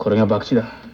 これが博打だ